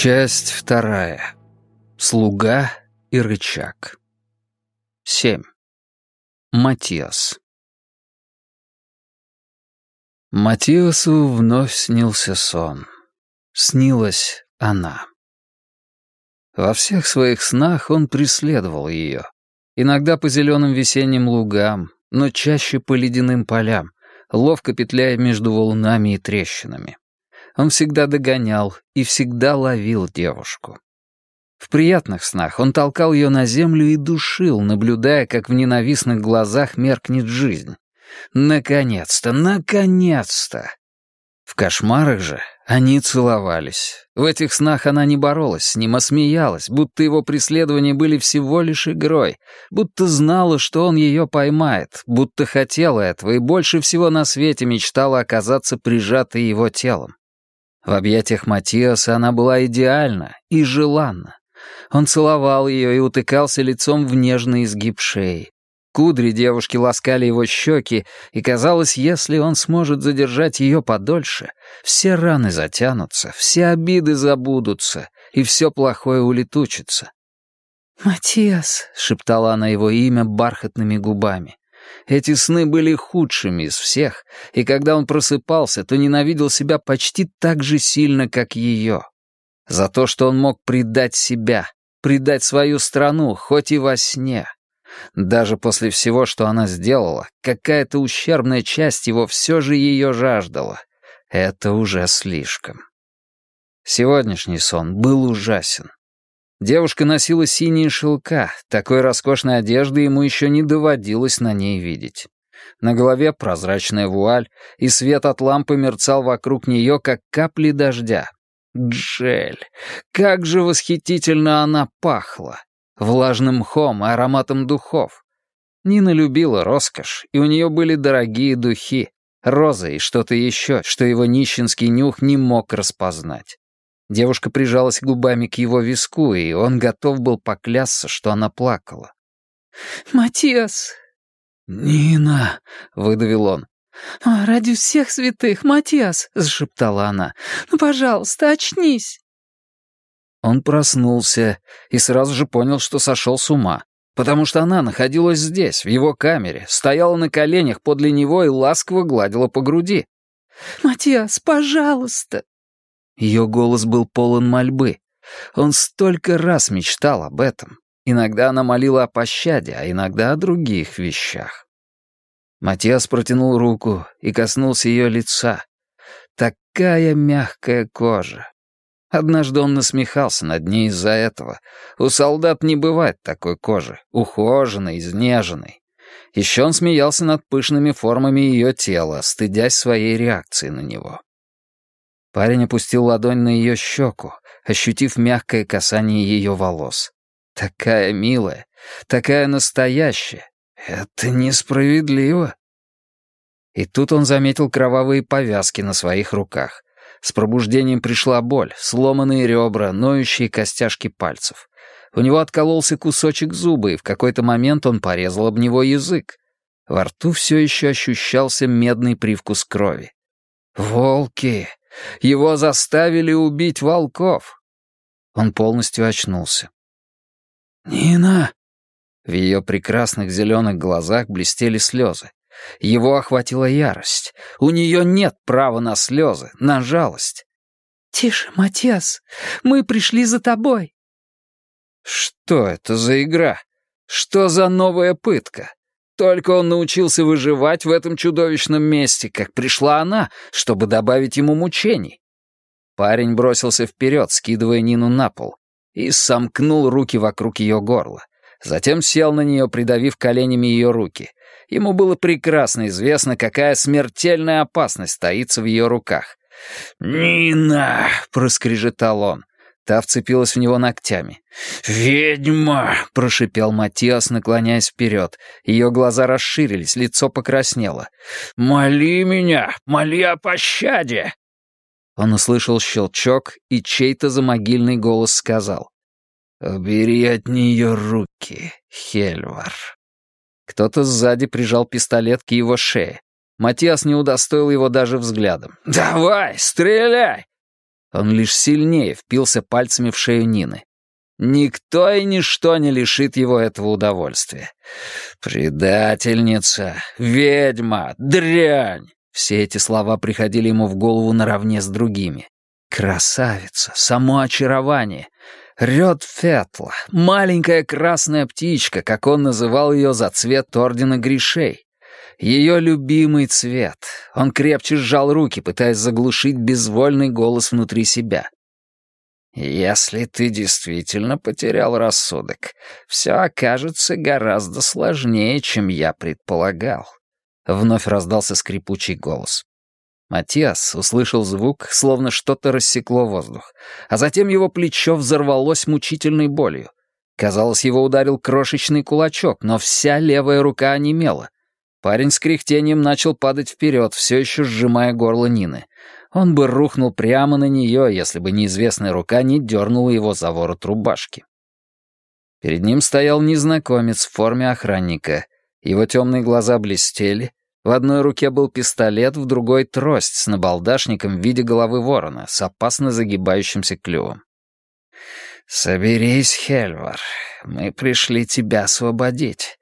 Часть вторая. Слуга и рычаг. Семь. Матиас. Матиасу вновь снился сон. Снилась она. Во всех своих снах он преследовал ее. Иногда по зеленым весенним лугам, но чаще по ледяным полям, ловко петляя между валунами и трещинами. Он всегда догонял и всегда ловил девушку. В приятных снах он толкал ее на землю и душил, наблюдая, как в ненавистных глазах меркнет жизнь. Наконец-то, наконец-то! В кошмарах же они целовались. В этих снах она не боролась с ним, а смеялась, будто его преследования были всего лишь игрой, будто знала, что он ее поймает, будто хотела этого и больше всего на свете мечтала оказаться прижатой его телом. В объятиях Матиаса она была идеальна и желанна. Он целовал ее и утыкался лицом в нежный изгиб шеи. Кудри девушки ласкали его щеки, и казалось, если он сможет задержать ее подольше, все раны затянутся, все обиды забудутся, и все плохое улетучится. «Матиас», — шептала она его имя бархатными губами. Эти сны были худшими из всех, и когда он просыпался, то ненавидел себя почти так же сильно, как ее. За то, что он мог предать себя, предать свою страну, хоть и во сне. Даже после всего, что она сделала, какая-то ущербная часть его все же ее жаждала. Это уже слишком. Сегодняшний сон был ужасен. Девушка носила синие шелка, такой роскошной одежды ему еще не доводилось на ней видеть. На голове прозрачная вуаль, и свет от лампы мерцал вокруг нее, как капли дождя. Джель, как же восхитительно она пахла! Влажным мхом и ароматом духов. Нина любила роскошь, и у нее были дорогие духи, розы и что-то еще, что его нищенский нюх не мог распознать. Девушка прижалась губами к его виску, и он готов был поклясться, что она плакала. «Матиас!» «Нина!» — выдавил он. «А, «Ради всех святых, Матиас!» — зашептала она. «Ну, пожалуйста, очнись!» Он проснулся и сразу же понял, что сошел с ума, потому что она находилась здесь, в его камере, стояла на коленях подле него и ласково гладила по груди. «Матиас, пожалуйста!» Ее голос был полон мольбы. Он столько раз мечтал об этом. Иногда она молила о пощаде, а иногда о других вещах. Матиас протянул руку и коснулся ее лица. Такая мягкая кожа. Однажды он насмехался над ней из-за этого. У солдат не бывает такой кожи, ухоженной, изнеженной. Еще он смеялся над пышными формами ее тела, стыдясь своей реакции на него. Парень опустил ладонь на ее щеку, ощутив мягкое касание ее волос. Такая милая, такая настоящая. Это несправедливо. И тут он заметил кровавые повязки на своих руках. С пробуждением пришла боль, сломанные ребра, ноющие костяшки пальцев. У него откололся кусочек зуба, и в какой-то момент он порезал об него язык. Во рту все еще ощущался медный привкус крови. «Волки! Его заставили убить волков!» Он полностью очнулся. «Нина!» В ее прекрасных зеленых глазах блестели слезы. Его охватила ярость. У нее нет права на слезы, на жалость. «Тише, Матиас, мы пришли за тобой». Что это за игра? Что за новая пытка? Только он научился выживать в этом чудовищном месте, как пришла она, чтобы добавить ему мучений. Парень бросился вперед, скидывая Нину на пол, и сомкнул руки вокруг ее горла. Затем сел на нее, придавив коленями ее руки. Ему было прекрасно известно, какая смертельная опасность таится в ее руках. «Нина!» — проскрежетал он. Та вцепилась в него ногтями. «Ведьма!» — прошипел Матиас, наклоняясь вперед. Ее глаза расширились, лицо покраснело. «Моли меня! Моли о пощаде!» Он услышал щелчок, и чей-то замогильный голос сказал. «Убери от нее руки, Хельвар». Кто-то сзади прижал пистолет к его шее. Матиас не удостоил его даже взглядом. «Давай, стреляй!» Он лишь сильнее впился пальцами в шею Нины. Никто и ничто не лишит его этого удовольствия. «Предательница! Ведьма! Дрянь!» Все эти слова приходили ему в голову наравне с другими. «Красавица! Само очарование!» Рёд Фетла, маленькая красная птичка, как он называл ее за цвет Ордена Гришей. Ее любимый цвет. Он крепче сжал руки, пытаясь заглушить безвольный голос внутри себя. «Если ты действительно потерял рассудок, все окажется гораздо сложнее, чем я предполагал», — вновь раздался скрипучий голос. Матиас услышал звук, словно что-то рассекло воздух, а затем его плечо взорвалось мучительной болью. Казалось, его ударил крошечный кулачок, но вся левая рука онемела. Парень с кряхтением начал падать вперед, все еще сжимая горло Нины. Он бы рухнул прямо на нее, если бы неизвестная рука не дернула его за ворот рубашки. Перед ним стоял незнакомец в форме охранника. Его темные глаза блестели, в одной руке был пистолет, в другой — трость с набалдашником в виде головы ворона с опасно загибающимся клювом. «Соберись, Хельвар. Мы пришли тебя освободить.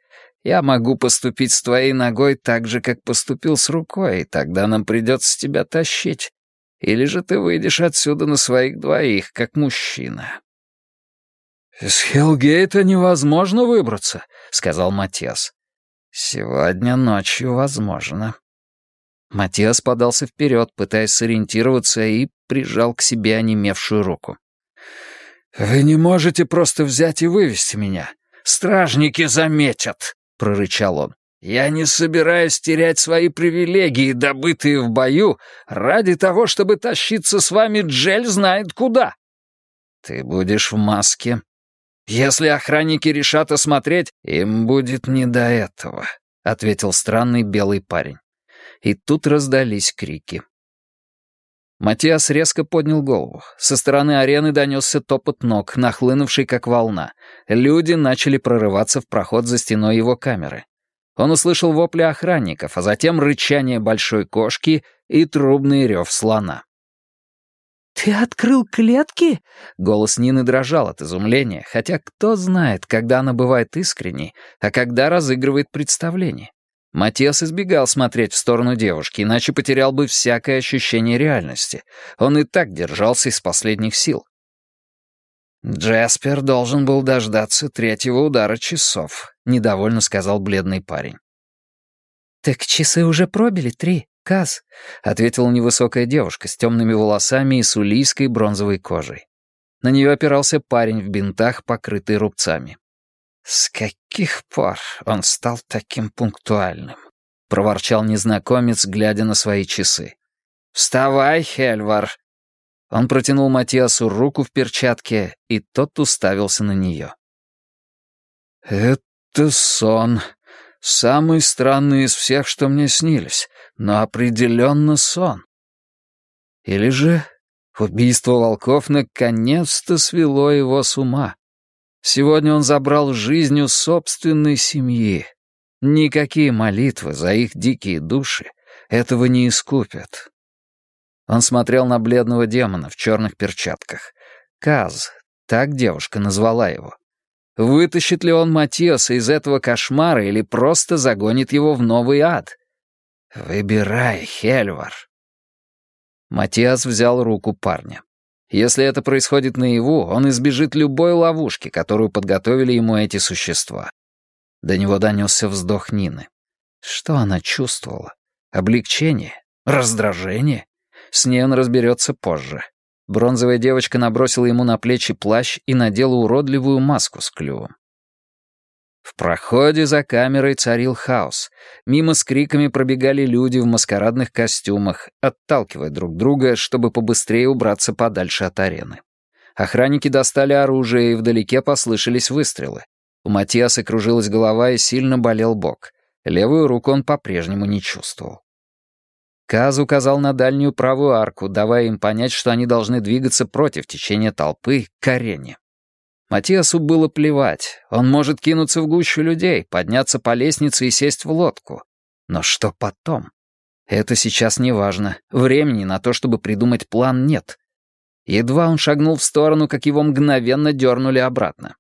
Я могу поступить с твоей ногой так же, как поступил с рукой, и тогда нам придется тебя тащить. Или же ты выйдешь отсюда на своих двоих, как мужчина». «Из Хелгейта невозможно выбраться», — сказал Матиас. «Сегодня ночью возможно». Матиас подался вперед, пытаясь сориентироваться, и прижал к себе онемевшую руку. «Вы не можете просто взять и вывести меня. Стражники заметят!» — прорычал он. «Я не собираюсь терять свои привилегии, добытые в бою, ради того, чтобы тащиться с вами Джель знает куда». «Ты будешь в маске «Если охранники решат осмотреть, им будет не до этого», — ответил странный белый парень. И тут раздались крики. Матиас резко поднял голову. Со стороны арены донесся топот ног, нахлынувший как волна. Люди начали прорываться в проход за стеной его камеры. Он услышал вопли охранников, а затем рычание большой кошки и трубный рев слона. «Ты открыл клетки?» Голос Нины дрожал от изумления, хотя кто знает, когда она бывает искренней, а когда разыгрывает представление. Матиас избегал смотреть в сторону девушки, иначе потерял бы всякое ощущение реальности. Он и так держался из последних сил. «Джаспер должен был дождаться третьего удара часов», — недовольно сказал бледный парень. «Так часы уже пробили три», «Каз», — ответила невысокая девушка с темными волосами и сулийской бронзовой кожей. На нее опирался парень в бинтах, покрытый рубцами. «С каких пор он стал таким пунктуальным?» — проворчал незнакомец, глядя на свои часы. «Вставай, Хельвар!» Он протянул Матиасу руку в перчатке, и тот уставился на нее. «Это сон. Самый странный из всех, что мне снились но определенно сон. Или же убийство волков наконец-то свело его с ума. Сегодня он забрал жизнь у собственной семьи. Никакие молитвы за их дикие души этого не искупят. Он смотрел на бледного демона в черных перчатках. Каз, так девушка назвала его. Вытащит ли он Матиоса из этого кошмара или просто загонит его в новый ад? «Выбирай, Хельвар». Матиас взял руку парня. Если это происходит наяву, он избежит любой ловушки, которую подготовили ему эти существа. До него донесся вздох Нины. Что она чувствовала? Облегчение? Раздражение? С ней он разберется позже. Бронзовая девочка набросила ему на плечи плащ и надела уродливую маску с клювом. В проходе за камерой царил хаос. Мимо с криками пробегали люди в маскарадных костюмах, отталкивая друг друга, чтобы побыстрее убраться подальше от арены. Охранники достали оружие, и вдалеке послышались выстрелы. У Матиаса кружилась голова и сильно болел бок. Левую руку он по-прежнему не чувствовал. Каз указал на дальнюю правую арку, давая им понять, что они должны двигаться против течения толпы к арене. Матиасу было плевать. Он может кинуться в гущу людей, подняться по лестнице и сесть в лодку. Но что потом? Это сейчас не важно. Времени на то, чтобы придумать план, нет. Едва он шагнул в сторону, как его мгновенно дернули обратно.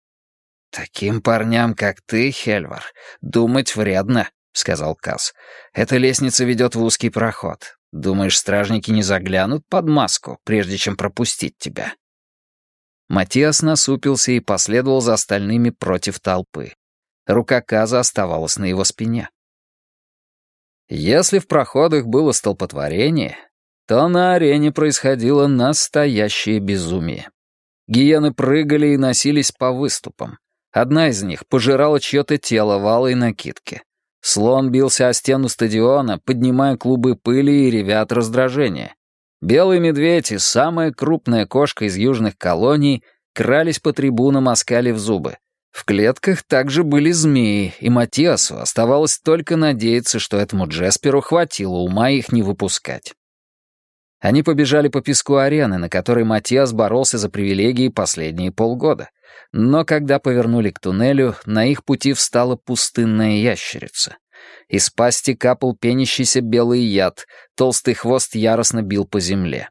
«Таким парням, как ты, Хельвар, думать вредно», — сказал Касс. «Эта лестница ведет в узкий проход. Думаешь, стражники не заглянут под маску, прежде чем пропустить тебя?» Матиас насупился и последовал за остальными против толпы. Рука Каза оставалась на его спине. Если в проходах было столпотворение, то на арене происходило настоящее безумие. Гиены прыгали и носились по выступам. Одна из них пожирала чье-то тело в алой накидке. Слон бился о стену стадиона, поднимая клубы пыли и ревя от раздражения. Белый медведь и самая крупная кошка из южных колоний крались по трибунам, оскалив зубы. В клетках также были змеи, и Матиасу оставалось только надеяться, что этому Джесперу хватило ума их не выпускать. Они побежали по песку арены, на которой Матиас боролся за привилегии последние полгода. Но когда повернули к туннелю, на их пути встала пустынная ящерица. Из пасти капал пенящийся белый яд, толстый хвост яростно бил по земле.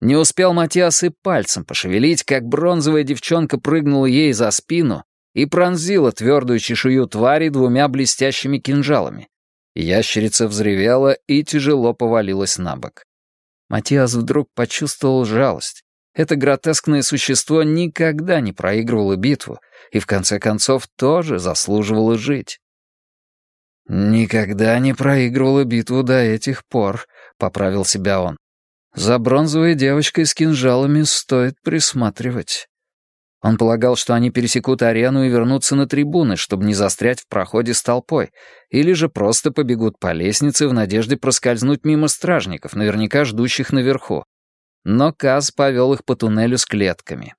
Не успел Матиас и пальцем пошевелить, как бронзовая девчонка прыгнула ей за спину и пронзила твердую чешую твари двумя блестящими кинжалами. Ящерица взревела и тяжело повалилась на бок. Матиас вдруг почувствовал жалость. Это гротескное существо никогда не проигрывало битву и, в конце концов, тоже заслуживало жить. «Никогда не проигрывала битву до этих пор», — поправил себя он. «За бронзовой девочкой с кинжалами стоит присматривать». Он полагал, что они пересекут арену и вернутся на трибуны, чтобы не застрять в проходе с толпой, или же просто побегут по лестнице в надежде проскользнуть мимо стражников, наверняка ждущих наверху. Но Каз повел их по туннелю с клетками.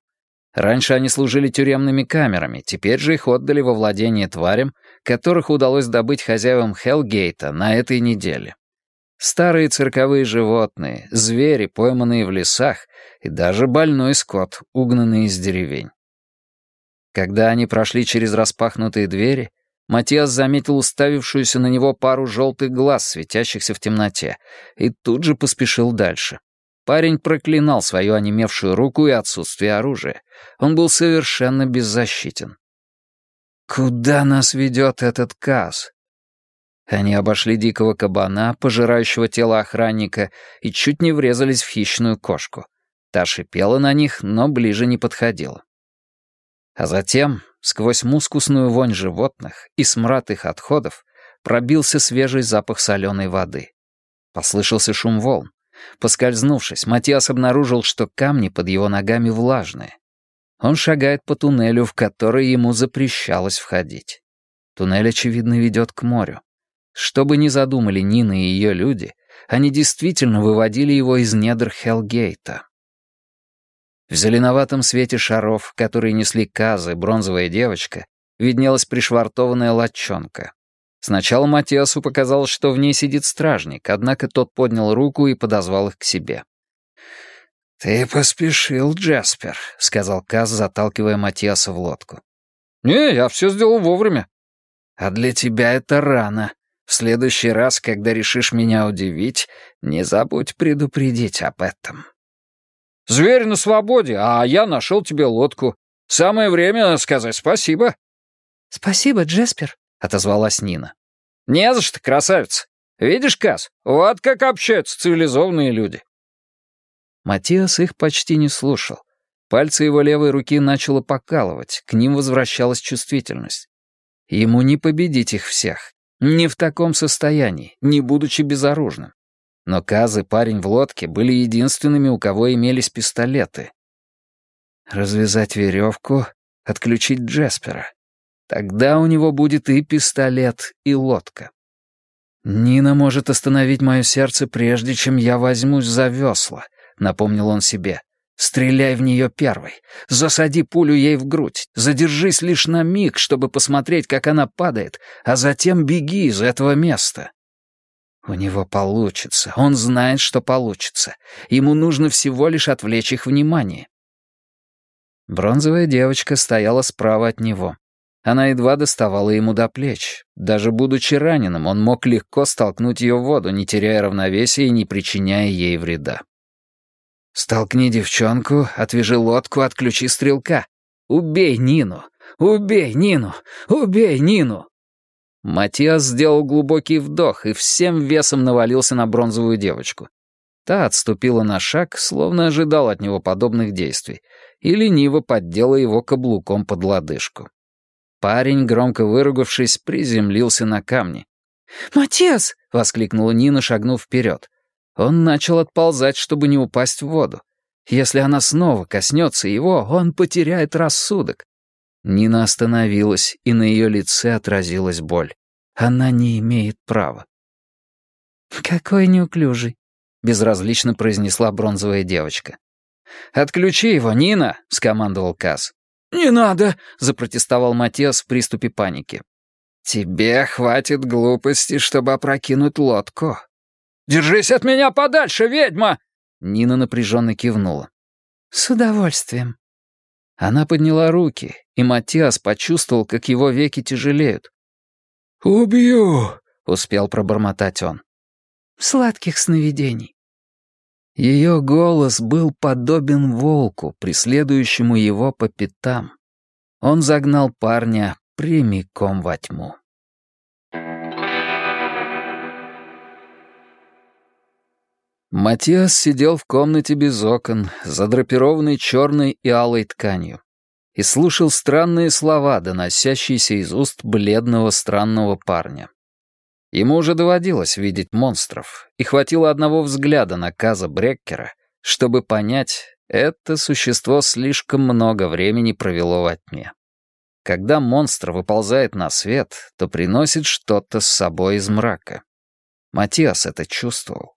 Раньше они служили тюремными камерами, теперь же их отдали во владение тварям, которых удалось добыть хозяевам Хелгейта на этой неделе. Старые цирковые животные, звери, пойманные в лесах, и даже больной скот, угнанный из деревень. Когда они прошли через распахнутые двери, Матиас заметил уставившуюся на него пару желтых глаз, светящихся в темноте, и тут же поспешил дальше. Парень проклинал свою онемевшую руку и отсутствие оружия. Он был совершенно беззащитен. «Куда нас ведет этот Каз?» Они обошли дикого кабана, пожирающего тело охранника, и чуть не врезались в хищную кошку. Та шипела на них, но ближе не подходила. А затем, сквозь мускусную вонь животных и смрад их отходов, пробился свежий запах соленой воды. Послышался шум волн. Поскользнувшись, Матиас обнаружил, что камни под его ногами влажные. Он шагает по туннелю, в который ему запрещалось входить. Туннель, очевидно, ведет к морю. Что бы ни задумали Нина и ее люди, они действительно выводили его из недр Хелгейта. В зеленоватом свете шаров, которые несли казы, бронзовая девочка, виднелась пришвартованная латчонка. Сначала Матиасу показалось, что в ней сидит стражник, однако тот поднял руку и подозвал их к себе. «Ты поспешил, Джаспер», — сказал Каз, заталкивая Матиаса в лодку. «Не, я все сделал вовремя». «А для тебя это рано. В следующий раз, когда решишь меня удивить, не забудь предупредить об этом». «Зверь на свободе, а я нашел тебе лодку. Самое время сказать спасибо». «Спасибо, Джеспер», — отозвалась Нина. «Не за что, красавица. Видишь, Каз, вот как общаются цивилизованные люди». Матиас их почти не слушал. Пальцы его левой руки начало покалывать, к ним возвращалась чувствительность. Ему не победить их всех. Не в таком состоянии, не будучи безоружным. Но Каз и парень в лодке были единственными, у кого имелись пистолеты. Развязать веревку, отключить Джеспера. Тогда у него будет и пистолет, и лодка. Нина может остановить мое сердце, прежде чем я возьмусь за весла — напомнил он себе. «Стреляй в нее первой. Засади пулю ей в грудь. Задержись лишь на миг, чтобы посмотреть, как она падает, а затем беги из этого места». У него получится. Он знает, что получится. Ему нужно всего лишь отвлечь их внимание. Бронзовая девочка стояла справа от него. Она едва доставала ему до плеч. Даже будучи раненым, он мог легко столкнуть ее в воду, не теряя равновесия и не причиняя ей вреда. «Столкни девчонку, отвяжи лодку, отключи стрелка. Убей Нину! Убей Нину! Убей Нину!» Матиас сделал глубокий вдох и всем весом навалился на бронзовую девочку. Та отступила на шаг, словно ожидал от него подобных действий, и лениво поддела его каблуком под лодыжку. Парень, громко выругавшись, приземлился на камни. «Матиас!» — воскликнула Нина, шагнув вперед. Он начал отползать, чтобы не упасть в воду. Если она снова коснется его, он потеряет рассудок. Нина остановилась, и на ее лице отразилась боль. Она не имеет права. «Какой неуклюжий», — безразлично произнесла бронзовая девочка. «Отключи его, Нина!» — скомандовал Каз. «Не надо!» — запротестовал Матиас в приступе паники. «Тебе хватит глупости, чтобы опрокинуть лодку». «Держись от меня подальше, ведьма!» Нина напряженно кивнула. «С удовольствием». Она подняла руки, и Матиас почувствовал, как его веки тяжелеют. «Убью!» — успел пробормотать он. «Сладких сновидений». Ее голос был подобен волку, преследующему его по пятам. Он загнал парня прямиком во тьму. Матиас сидел в комнате без окон, задрапированной черной и алой тканью, и слушал странные слова, доносящиеся из уст бледного странного парня. Ему уже доводилось видеть монстров, и хватило одного взгляда на Каза Бреккера, чтобы понять, это существо слишком много времени провело во тьме. Когда монстр выползает на свет, то приносит что-то с собой из мрака. Матиас это чувствовал.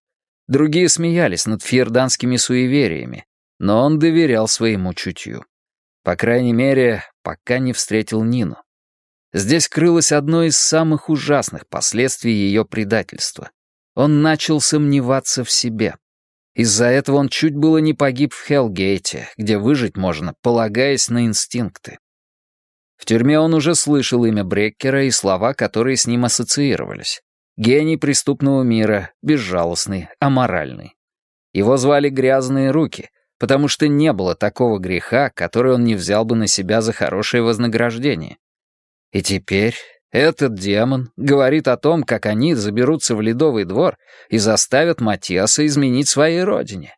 Другие смеялись над фьерданскими суевериями, но он доверял своему чутью. По крайней мере, пока не встретил Нину. Здесь крылось одно из самых ужасных последствий ее предательства. Он начал сомневаться в себе. Из-за этого он чуть было не погиб в Хелгейте, где выжить можно, полагаясь на инстинкты. В тюрьме он уже слышал имя Бреккера и слова, которые с ним ассоциировались. Гений преступного мира, безжалостный, аморальный. Его звали «Грязные руки», потому что не было такого греха, который он не взял бы на себя за хорошее вознаграждение. И теперь этот демон говорит о том, как они заберутся в Ледовый двор и заставят Матиаса изменить своей родине.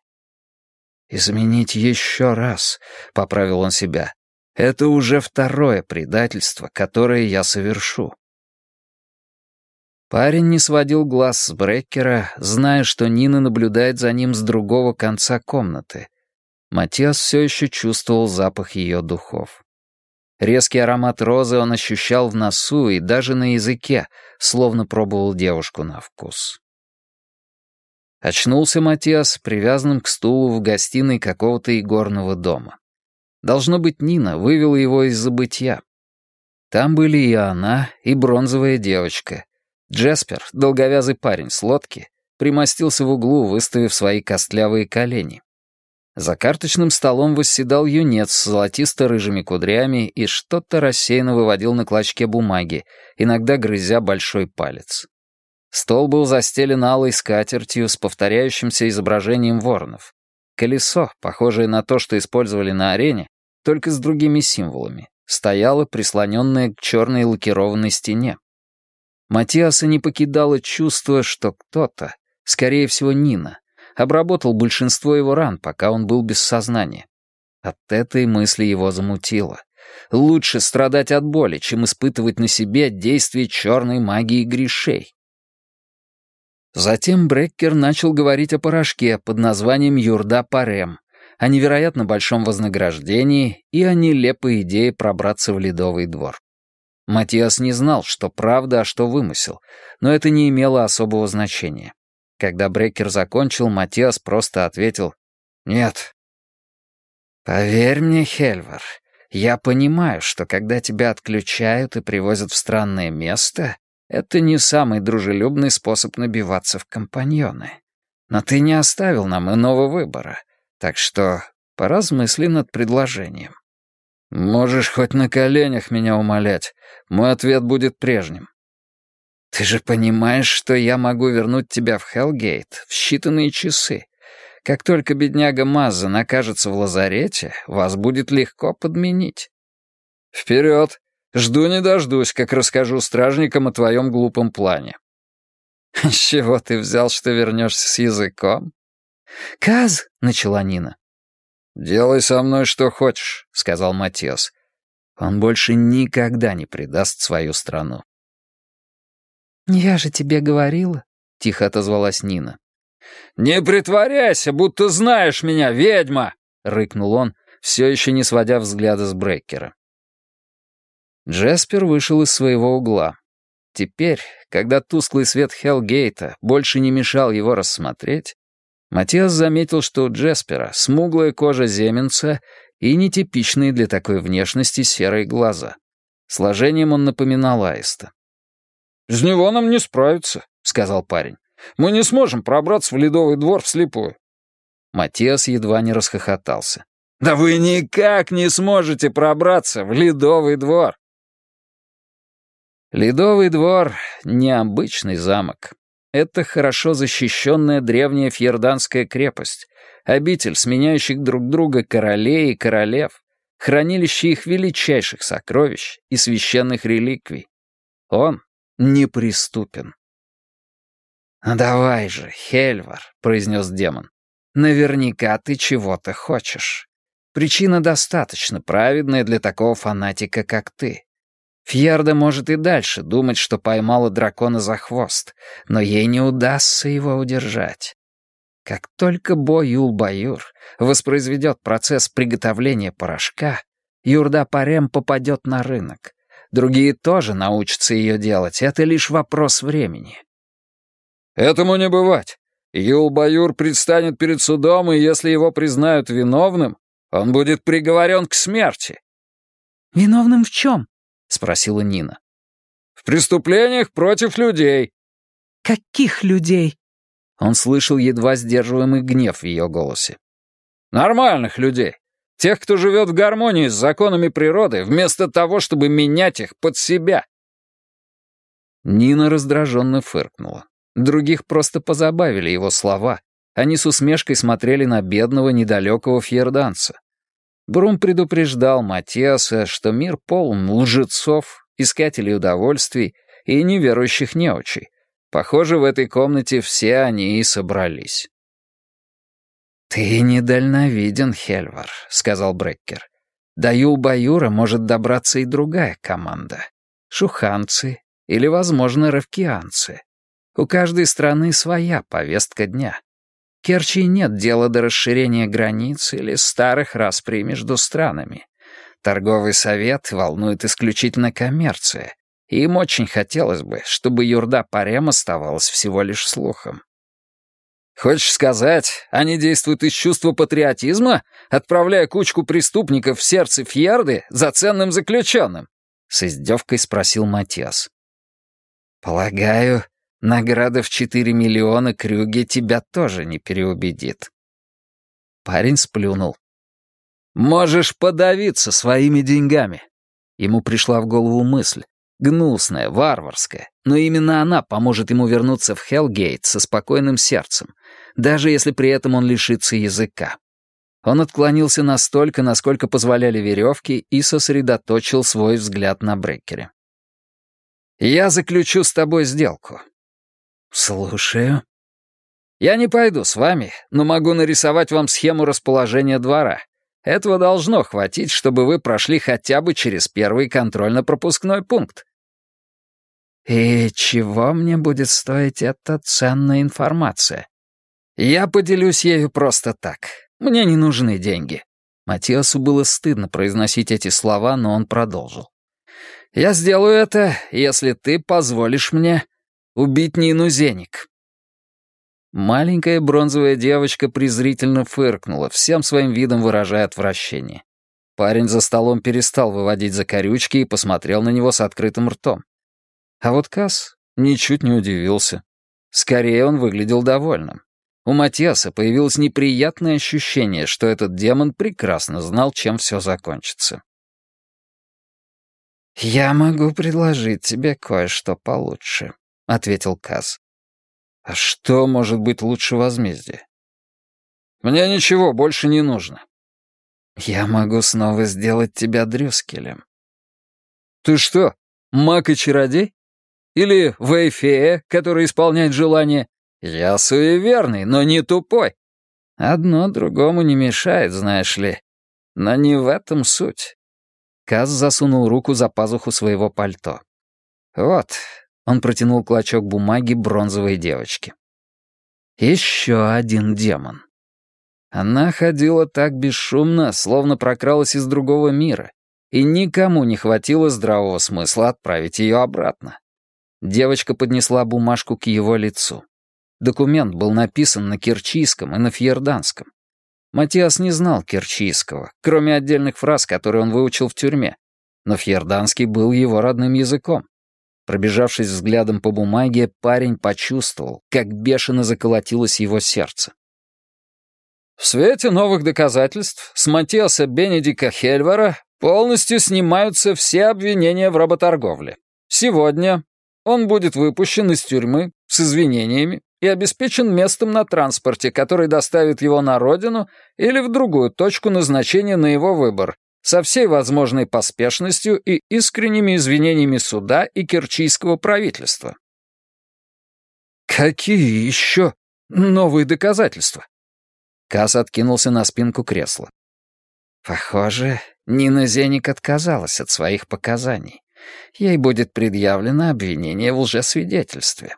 «Изменить еще раз», — поправил он себя. «Это уже второе предательство, которое я совершу». Парень не сводил глаз с Бреккера, зная, что Нина наблюдает за ним с другого конца комнаты. Матиас все еще чувствовал запах ее духов. Резкий аромат розы он ощущал в носу и даже на языке, словно пробовал девушку на вкус. Очнулся Матиас, привязанным к стулу в гостиной какого-то игорного дома. Должно быть, Нина вывела его из забытья. Там были и она, и бронзовая девочка, Джеспер, долговязый парень с лодки, примостился в углу, выставив свои костлявые колени. За карточным столом восседал юнец с золотисто-рыжими кудрями и что-то рассеянно выводил на клочке бумаги, иногда грызя большой палец. Стол был застелен алой скатертью с повторяющимся изображением воронов. Колесо, похожее на то, что использовали на арене, только с другими символами, стояло прислоненное к черной лакированной стене. Матиаса не покидало чувство, что кто-то, скорее всего Нина, обработал большинство его ран, пока он был без сознания. От этой мысли его замутило. Лучше страдать от боли, чем испытывать на себе действие черной магии грешей. Затем Бреккер начал говорить о порошке под названием «Юрда Парем», о невероятно большом вознаграждении и о нелепой идее пробраться в Ледовый двор. Матиас не знал, что правда, а что вымысел, но это не имело особого значения. Когда Брекер закончил, Матиас просто ответил «Нет». «Поверь мне, Хельвар, я понимаю, что когда тебя отключают и привозят в странное место, это не самый дружелюбный способ набиваться в компаньоны. Но ты не оставил нам иного выбора, так что поразмысли над предложением». «Можешь хоть на коленях меня умолять. Мой ответ будет прежним». «Ты же понимаешь, что я могу вернуть тебя в Хелгейт в считанные часы. Как только бедняга Мазза накажется в лазарете, вас будет легко подменить. Вперед! Жду не дождусь, как расскажу стражникам о твоем глупом плане. С чего ты взял, что вернешься с языком? «Каз!» — начала Нина. «Делай со мной что хочешь», — сказал Матиас. Он больше никогда не предаст свою страну. «Я же тебе говорила», — тихо отозвалась Нина. «Не притворяйся, будто знаешь меня, ведьма!» — рыкнул он, все еще не сводя взгляда с Бреккера. Джеспер вышел из своего угла. Теперь, когда тусклый свет Хелгейта больше не мешал его рассмотреть, Матиас заметил, что у Джеспера смуглая кожа земенца и нетипичные для такой внешности серые глаза. Сложением он напоминал аиста. «Из него нам не справиться», — сказал парень. «Мы не сможем пробраться в Ледовый двор вслепую». Матиас едва не расхохотался. «Да вы никак не сможете пробраться в Ледовый двор!» Ледовый двор — необычный замок. Это хорошо защищенная древняя фьерданская крепость, обитель сменяющих друг друга королей и королев, хранилище их величайших сокровищ и священных реликвий. Он неприступен. «Давай же, Хельвар», — произнес демон, — «наверняка ты чего-то хочешь. Причина достаточно праведная для такого фанатика, как ты. Фьерда может и дальше думать, что поймала дракона за хвост, но ей не удастся его удержать. Как только Бо Юл-Баюр воспроизведет процесс приготовления порошка, Юрда Парем попадет на рынок. Другие тоже научатся ее делать, это лишь вопрос времени. «Этому не бывать. Юл-Баюр предстанет перед судом, и если его признают виновным, он будет приговорен к смерти». «Виновным в чем?» — спросила Нина. «В преступлениях против людей». «Каких людей?» Он слышал едва сдерживаемый гнев в ее голосе. «Нормальных людей. Тех, кто живет в гармонии с законами природы, вместо того, чтобы менять их под себя». Нина раздраженно фыркнула. Других просто позабавили его слова. Они с усмешкой смотрели на бедного, недалекого фьерданца. Брум предупреждал Матиаса, что мир полон лжецов, искателей удовольствий и неверующих неучей. Похоже, в этой комнате все они и собрались. «Ты недальновиден, Хельвар», — сказал Бреккер. «До Юлбаюра может добраться и другая команда. Шуханцы или, возможно, равкианцы. У каждой страны своя повестка дня. Керчи нет дела до расширения границ или старых расприй между странами. Торговый совет волнует исключительно коммерция, и им очень хотелось бы, чтобы юрда Парем оставалась всего лишь слухом. «Хочешь сказать, они действуют из чувства патриотизма, отправляя кучку преступников в сердце Фьерды за ценным заключенным?» — с издевкой спросил Матиас. «Полагаю, Награда в 4 миллиона крюги тебя тоже не переубедит. Парень сплюнул. «Можешь подавиться своими деньгами». Ему пришла в голову мысль. Гнусная, варварская, но именно она поможет ему вернуться в Хелгейт со спокойным сердцем, даже если при этом он лишится языка. Он отклонился настолько, насколько позволяли веревки, и сосредоточил свой взгляд на Брекере. «Я заключу с тобой сделку. «Слушаю». «Я не пойду с вами, но могу нарисовать вам схему расположения двора. Этого должно хватить, чтобы вы прошли хотя бы через первый контрольно-пропускной пункт». «И чего мне будет стоить эта ценная информация?» «Я поделюсь ею просто так. Мне не нужны деньги». Матиасу было стыдно произносить эти слова, но он продолжил. «Я сделаю это, если ты позволишь мне Убить Нину Зеник!» Маленькая бронзовая девочка презрительно фыркнула, всем своим видом выражая отвращение. Парень за столом перестал выводить закорючки и посмотрел на него с открытым ртом. А вот Касс ничуть не удивился. Скорее, он выглядел довольным. У Матиаса появилось неприятное ощущение, что этот демон прекрасно знал, чем все закончится. «Я могу предложить тебе кое-что получше», — ответил Каз. «А что может быть лучше возмездия?» Мне ничего больше не нужно». «Я могу снова сделать тебя Дрюскелем». «Ты что, маг и чародей? Или Вейфея, который исполняет желание? Я суеверный, но не тупой». «Одно другому не мешает, знаешь ли. Но не в этом суть». Каз засунул руку за пазуху своего пальто. «Вот», — он протянул клочок бумаги бронзовой девочки. «Еще один демон». Она ходила так бесшумно, словно прокралась из другого мира, и никому не хватило здравого смысла отправить ее обратно. Девочка поднесла бумажку к его лицу. Документ был написан на кирчийском и на фьерданском. Матиас не знал кирчийского, кроме отдельных фраз, которые он выучил в тюрьме, но фьерданский был его родным языком. Пробежавшись взглядом по бумаге, парень почувствовал, как бешено заколотилось его сердце. В свете новых доказательств с Матиаса Бенедика Хельвара полностью снимаются все обвинения в работорговле. Сегодня он будет выпущен из тюрьмы с извинениями и обеспечен местом на транспорте, который доставит его на родину или в другую точку назначения на его выбор, со всей возможной поспешностью и искренними извинениями суда и керчийского правительства. «Какие еще новые доказательства?» Касс откинулся на спинку кресла. Похоже, Нина Зеник отказалась от своих показаний ей будет предъявлено обвинение в лжесвидетельстве.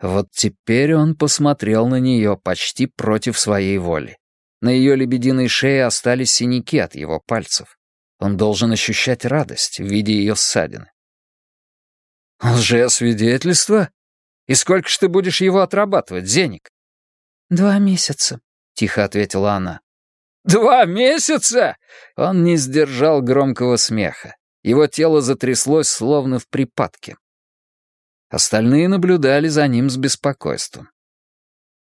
Вот теперь он посмотрел на нее почти против своей воли. На ее лебединой шее остались синяки от его пальцев. Он должен ощущать радость в виде ее ссадины. «Лжесвидетельство? И сколько ж ты будешь его отрабатывать, Зеник?» «Два месяца», — тихо ответила она. «Два месяца?» Он не сдержал громкого смеха. Его тело затряслось, словно в припадке. Остальные наблюдали за ним с беспокойством.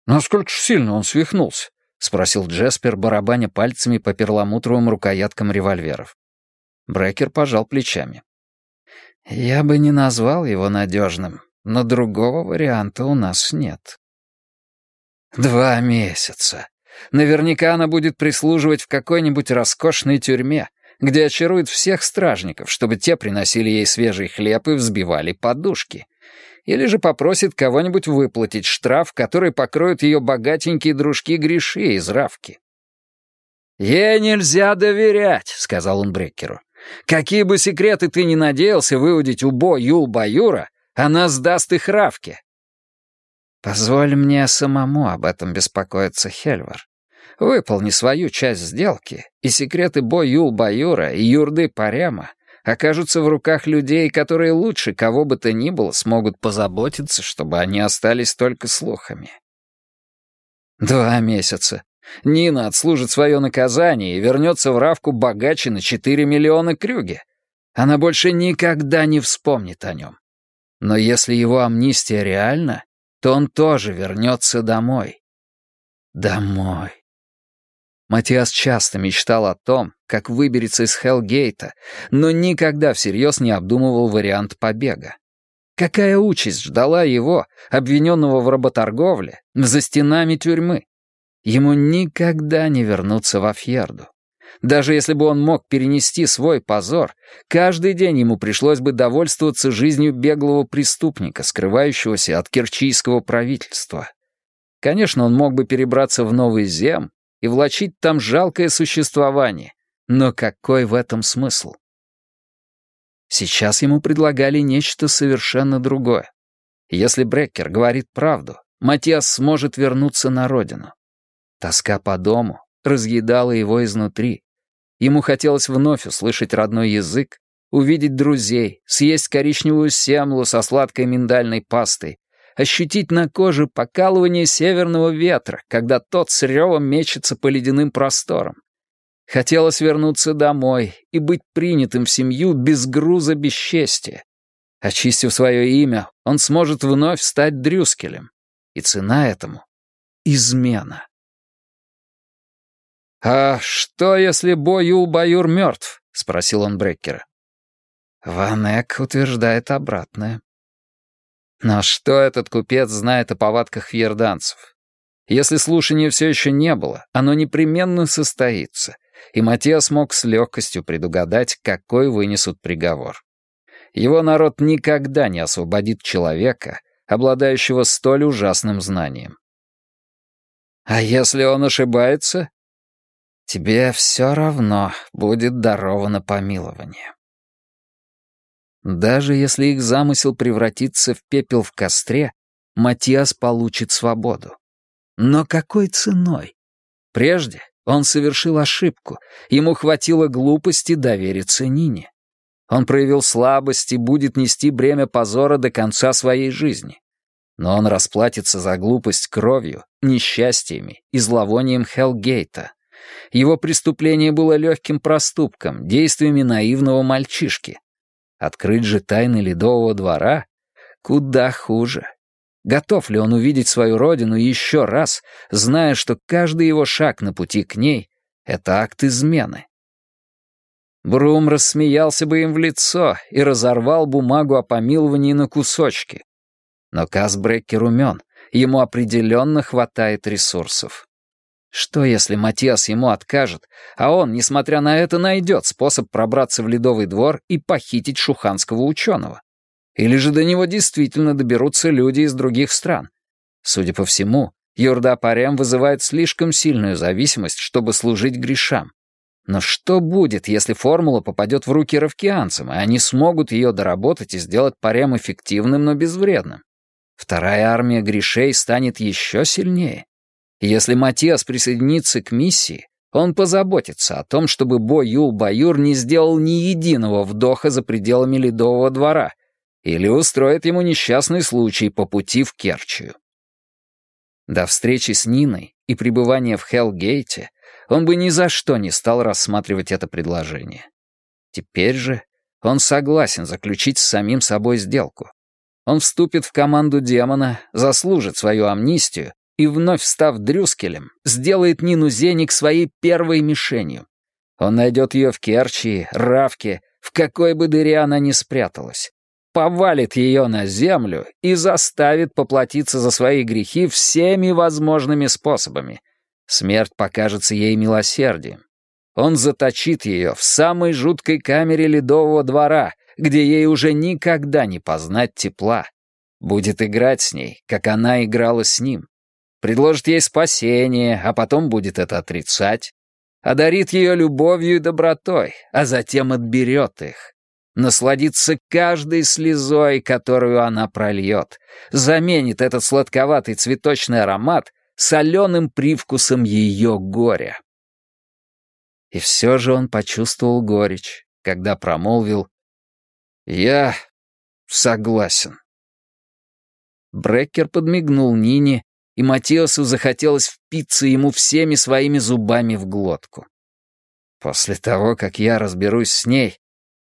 «Насколько ж сильно он свихнулся?» — спросил Джеспер, барабаня пальцами по перламутровым рукояткам револьверов. Брекер пожал плечами. «Я бы не назвал его надежным, но другого варианта у нас нет». «Два месяца. Наверняка она будет прислуживать в какой-нибудь роскошной тюрьме, где очарует всех стражников, чтобы те приносили ей свежий хлеб и взбивали подушки. Или же попросит кого-нибудь выплатить штраф, который покроют ее богатенькие дружки Гриши из Равки. «Ей нельзя доверять», — сказал он Брекеру. «Какие бы секреты ты ни надеялся выудить у Бо Юл-Баюра, она сдаст их Равке». «Позволь мне самому об этом беспокоиться, Хельвар. Выполни свою часть сделки, и секреты Бо Юл-Баюра и Юрды Парема окажутся в руках людей, которые лучше кого бы то ни было смогут позаботиться, чтобы они остались только слухами. Два месяца. Нина отслужит свое наказание и вернется в Равку богаче на 4 миллиона крюги. Она больше никогда не вспомнит о нем. Но если его амнистия реальна, то он тоже вернется домой. Домой. Матиас часто мечтал о том, как выберется из Хелгейта, но никогда всерьез не обдумывал вариант побега. Какая участь ждала его, обвиненного в работорговле, за стенами тюрьмы? Ему никогда не вернуться во Фьерду. Даже если бы он мог перенести свой позор, каждый день ему пришлось бы довольствоваться жизнью беглого преступника, скрывающегося от керчийского правительства. Конечно, он мог бы перебраться в Новый Зем и влачить там жалкое существование. Но какой в этом смысл? Сейчас ему предлагали нечто совершенно другое. Если Бреккер говорит правду, Матиас сможет вернуться на родину. Тоска по дому разъедала его изнутри. Ему хотелось вновь услышать родной язык, увидеть друзей, съесть коричневую семлу со сладкой миндальной пастой, ощутить на коже покалывание северного ветра, когда тот с ревом мечется по ледяным просторам. Хотелось вернуться домой и быть принятым в семью без груза бесчестия. Очистив свое имя, он сможет вновь стать Дрюскелем. И цена этому — измена. «А что, если Бо Юл-Баюр мертв?» — спросил он Бреккера. Ванек утверждает обратное. Но что этот купец знает о повадках фьерданцев? Если слушания все еще не было, оно непременно состоится, и Матиас мог с легкостью предугадать, какой вынесут приговор. Его народ никогда не освободит человека, обладающего столь ужасным знанием. А если он ошибается? Тебе все равно будет даровано помилование. Даже если их замысел превратится в пепел в костре, Матиас получит свободу. Но какой ценой? Прежде он совершил ошибку, ему хватило глупости довериться Нине. Он проявил слабость и будет нести бремя позора до конца своей жизни. Но он расплатится за глупость кровью, несчастьями и зловонием Хелгейта. Его преступление было легким проступком, действиями наивного мальчишки. Открыть же тайны Ледового двора куда хуже. Готов ли он увидеть свою родину еще раз, зная, что каждый его шаг на пути к ней — это акт измены? Брум рассмеялся бы им в лицо и разорвал бумагу о помиловании на кусочки. Но Касбрекер умен, ему определенно хватает ресурсов. Что, если Матиас ему откажет, а он, несмотря на это, найдет способ пробраться в Ледовый двор и похитить шуханского ученого? Или же до него действительно доберутся люди из других стран? Судя по всему, Юрда Парем вызывает слишком сильную зависимость, чтобы служить грешам. Но что будет, если формула попадет в руки равкианцам, и они смогут ее доработать и сделать Парем эффективным, но безвредным? Вторая армия грешей станет еще сильнее. Если Матиас присоединится к миссии, он позаботится о том, чтобы Бо Юл Баюр не сделал ни единого вдоха за пределами Ледового двора, или устроит ему несчастный случай по пути в Керчью. До встречи с Ниной и пребывания в Хелгейте он бы ни за что не стал рассматривать это предложение. Теперь же он согласен заключить с самим собой сделку. Он вступит в команду демона, заслужит свою амнистию и, вновь став Дрюскелем, сделает Нину Зеник своей первой мишенью. Он найдет ее в Керчи, Равке, в какой бы дыре она ни спряталась повалит ее на землю и заставит поплатиться за свои грехи всеми возможными способами. Смерть покажется ей милосердием. Он заточит ее в самой жуткой камере ледового двора, где ей уже никогда не познать тепла. Будет играть с ней, как она играла с ним. Предложит ей спасение, а потом будет это отрицать. Одарит ее любовью и добротой, а затем отберет их насладиться каждой слезой, которую она прольет, заменит этот сладковатый цветочный аромат соленым привкусом ее горя. И все же он почувствовал горечь, когда промолвил «Я согласен». Бреккер подмигнул Нине, и Матиосу захотелось впиться ему всеми своими зубами в глотку. «После того, как я разберусь с ней,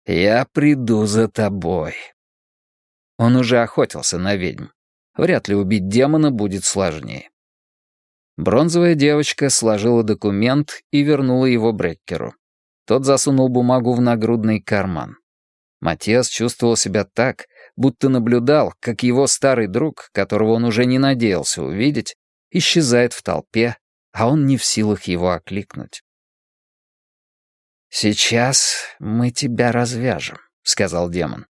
«Я приду за тобой». Он уже охотился на ведьм. Вряд ли убить демона будет сложнее. Бронзовая девочка сложила документ и вернула его Бреккеру. Тот засунул бумагу в нагрудный карман. Матиас чувствовал себя так, будто наблюдал, как его старый друг, которого он уже не надеялся увидеть, исчезает в толпе, а он не в силах его окликнуть. «Сейчас мы тебя развяжем», — сказал демон.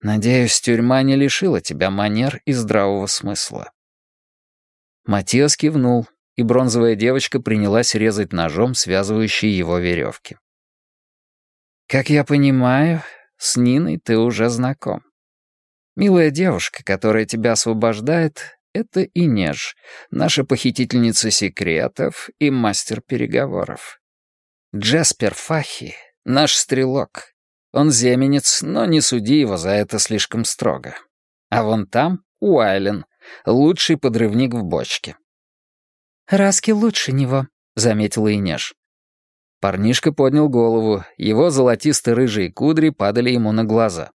«Надеюсь, тюрьма не лишила тебя манер и здравого смысла». Матиас кивнул, и бронзовая девочка принялась резать ножом связывающие его веревки. «Как я понимаю, с Ниной ты уже знаком. Милая девушка, которая тебя освобождает, — это Инеж, наша похитительница секретов и мастер переговоров. Джаспер Фахи — наш стрелок. Он земенец, но не суди его за это слишком строго. А вон там Уайлен, лучший подрывник в бочке. «Раски лучше него», — заметила Инеж. Парнишка поднял голову, его золотисто-рыжие кудри падали ему на глаза.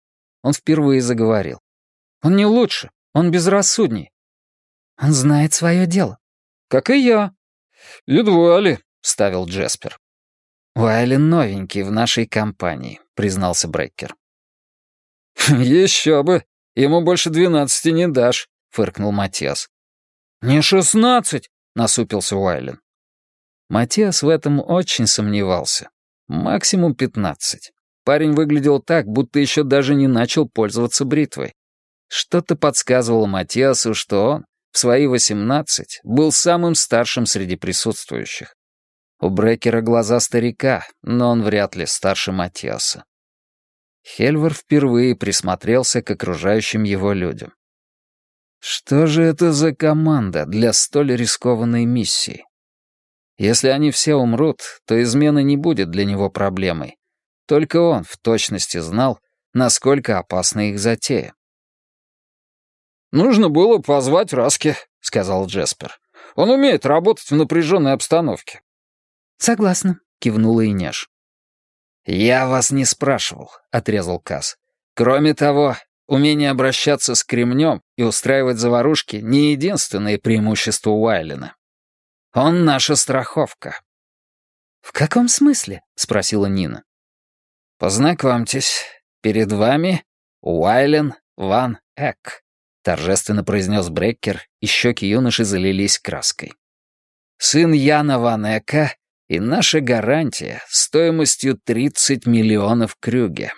Он впервые заговорил. «Он не лучше, он безрассудней». «Он знает свое дело». «Как и я». «Едва ли», — вставил Джеспер. «Уайлен новенький в нашей компании», — признался Бреккер. «Еще бы! Ему больше двенадцати не дашь», — фыркнул Матиас. «Не шестнадцать! насупился Уайлен. Матиас в этом очень сомневался. Максимум пятнадцать. Парень выглядел так, будто еще даже не начал пользоваться бритвой. Что-то подсказывало Матиасу, что он, в свои восемнадцать, был самым старшим среди присутствующих. У Брекера глаза старика, но он вряд ли старше Матиаса. Хельвар впервые присмотрелся к окружающим его людям. Что же это за команда для столь рискованной миссии? Если они все умрут, то измена не будет для него проблемой. Только он в точности знал, насколько опасна их затея. «Нужно было позвать Раски», — сказал Джеспер. «Он умеет работать в напряженной обстановке». «Согласна», — кивнула Инеш. «Я вас не спрашивал», — отрезал Касс. «Кроме того, умение обращаться с кремнем и устраивать заварушки — не единственное преимущество Уайлена. Он наша страховка». «В каком смысле?» — спросила Нина. «Познакомьтесь, перед вами Уайлен Ван Эк», — торжественно произнес Бреккер, и щеки юноши залились краской. «Сын Яна Ван Эка и наша гарантия стоимостью 30 миллионов крюге».